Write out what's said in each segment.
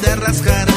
de rascar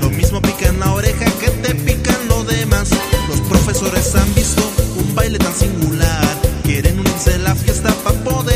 Lo mismo pica en la oreja que te pican lo demás. Los profesores han visto un baile tan singular. Quieren unirse a la fiesta para poder.